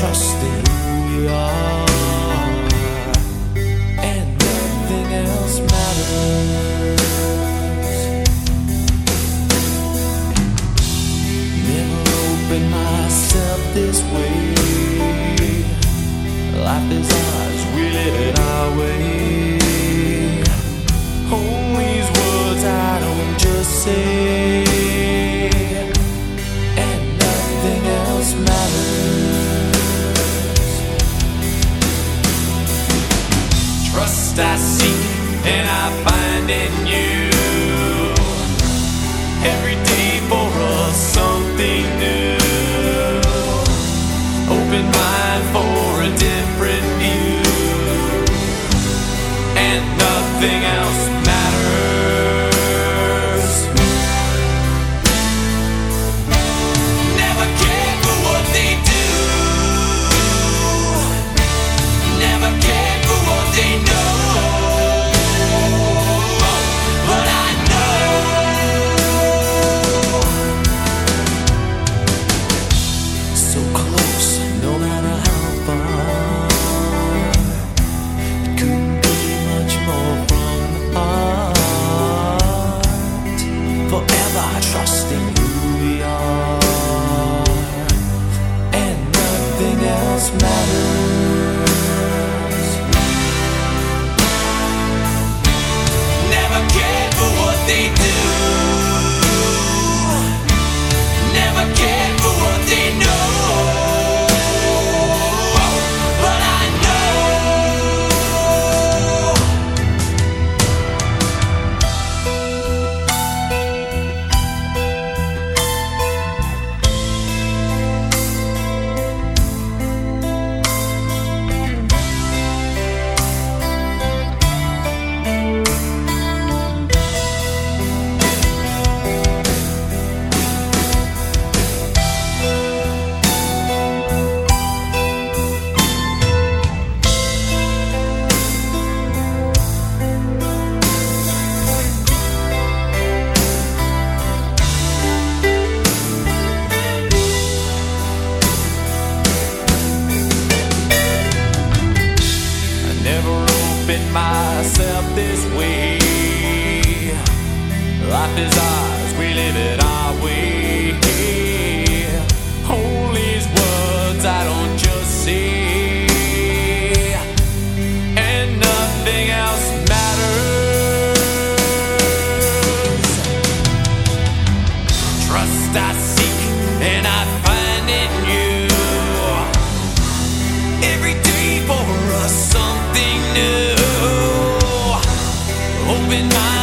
trust in who we are, and nothing else matters. Never open myself this way. Life is ours, we live it our way. finding you every day for a song. life is ours, we live it our way. Hold these words, I don't just see. And nothing else matters. Trust I seek, and I find in you. Every day for us, something new. Open my